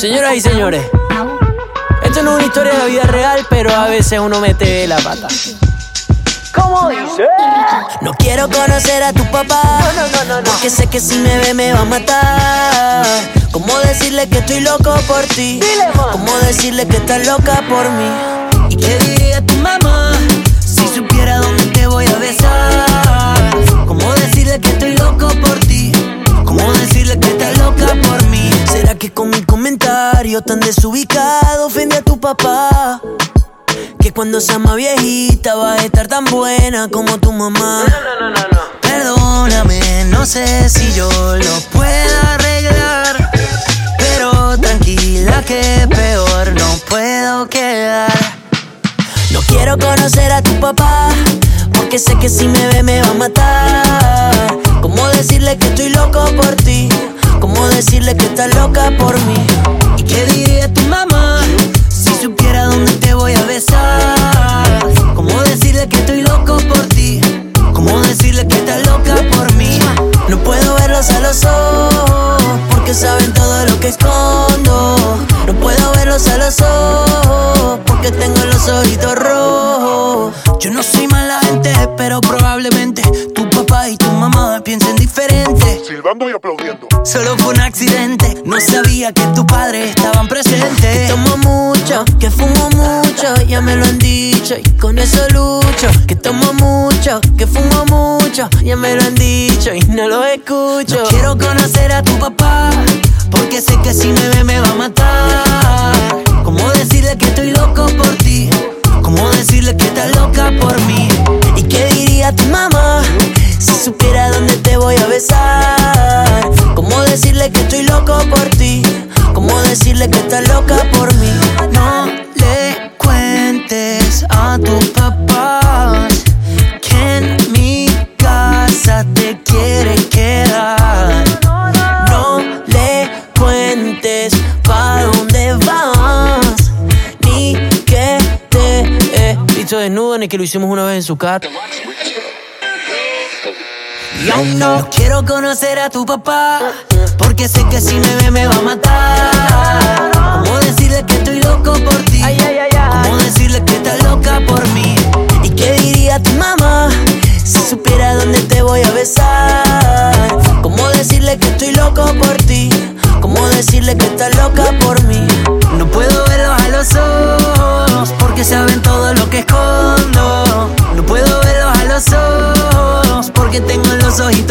Señoras y señores, esto no es una historia de la vida real, pero a veces uno mete la pata. ¿Cómo dice? No quiero conocer a tu papá. No, no, no, no. Porque sé que si me ve me va a matar. ¿Cómo decirle que estoy loco por ti? ¿Cómo decirle que estás loca por mí? ¿Y qué comentario tan desubicado ofendí a tu papá? Que cuando sea más viejita va a estar tan buena como tu mamá. No, no, no, no. Perdóname, no sé si yo lo puedo arreglar. Pero tranquila que peor no puedo quedar. No quiero conocer a tu papá, porque sé que si me ve me va a matar. ¿Cómo decirle que estoy loco por ti? ¿Cómo decirle que estás loca por mí? ¿Y qué diría tu mamá si supiera dónde te voy a besar? ¿Cómo decirle que estoy loco por ti? ¿Cómo decirle que estás loca por mí? No puedo verlos a los ojos porque saben todo lo que escondo. No puedo verlos a los ojos porque tengo los ojitos rojos. Yo no soy Solo fue un accidente, no sabía que tus padres estaban presentes. Que tomo mucho, que fumo mucho, ya me lo han dicho y con eso lucho. Que tomo mucho, que fumo mucho, ya me lo han dicho y no lo escucho. No quiero conocer a tu papá, porque sé que si me ve me va a matar. ¿Cómo decirle que estoy loco por ti? ¿Cómo decirle que estás loca por mí? ¿Y qué diría tu mamá si supiera loco? ¿Cómo decirle que estás loca por mí? No le cuentes a tus papás que en mi casa te quiere quedar. No le cuentes pa' dónde vas, ni que te he visto desnudo, ni que lo hicimos una vez en su casa. Yo no quiero conocer a tu papá, porque sé que si me ve me va a matar. ¿Cómo decirle que estoy loco por ti? ¿Cómo decirle que estás loca por mí? ¿Y qué diría tu mamá si supiera dónde te voy a besar? ¿Cómo decirle que estoy loco por ti? ¿Cómo decirle que estás loca por mí? ojitos